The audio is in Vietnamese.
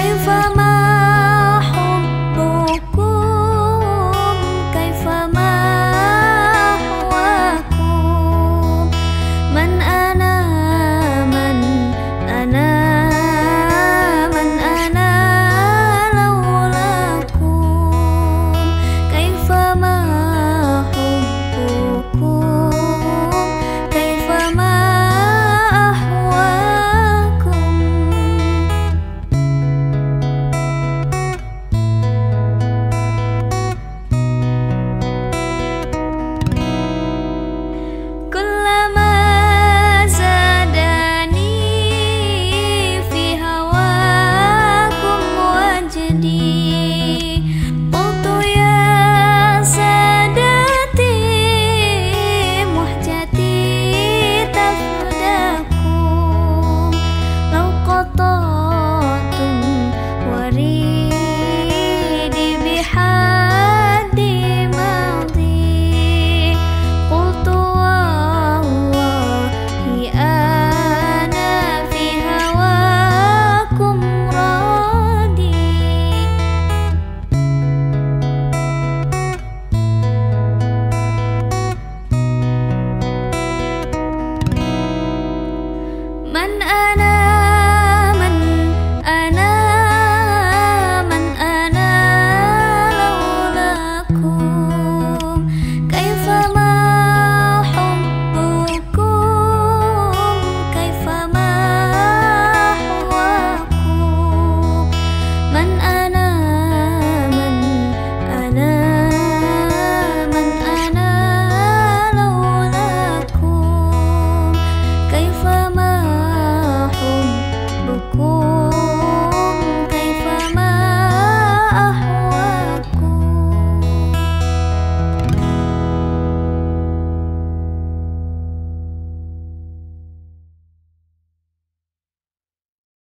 em và anak